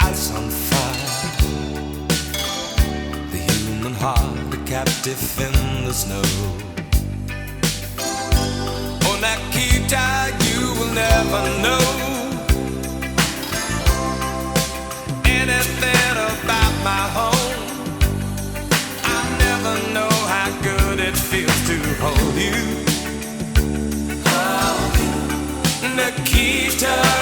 Ice on fire. The human heart, a captive in the snow. Oh, Nikita, you will never know anything about my home. I never know how good it feels to hold you. Nikita,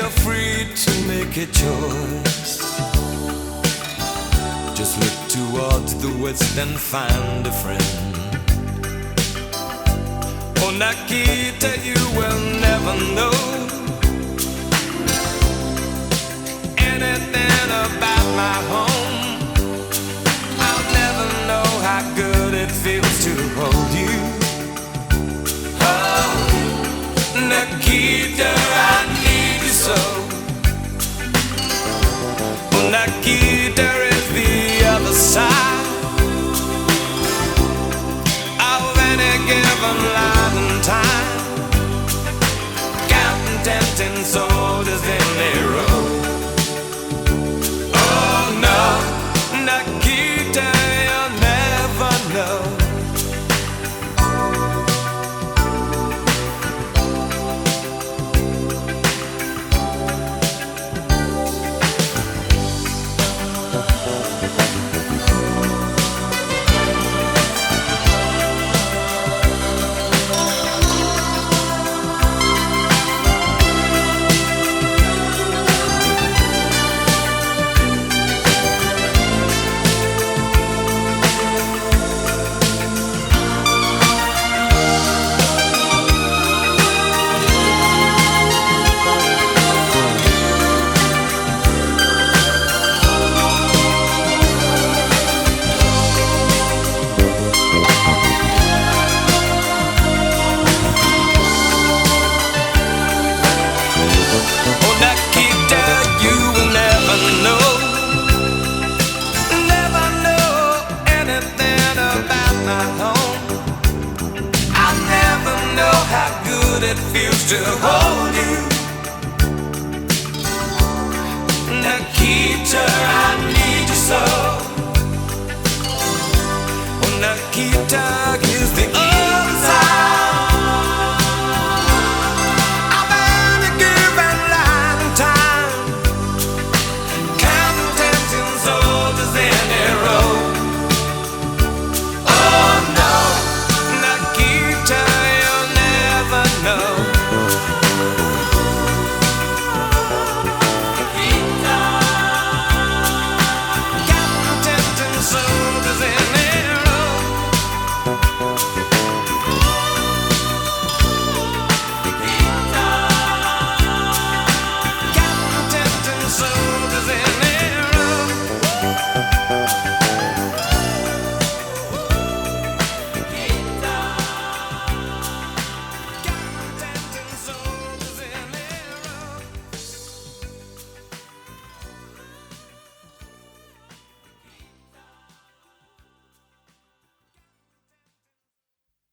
you're free to make a choice, just look towards the west and find a friend. Oh, Nikita, you will never know anything about my home. Given line and time. Counting tempting soldiers in a row. Oh no, Nikita, know how good it feels to hold you. Nikita, I need you so. Oh, Nikita